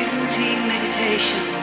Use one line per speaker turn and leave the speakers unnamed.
Byzantine meditation.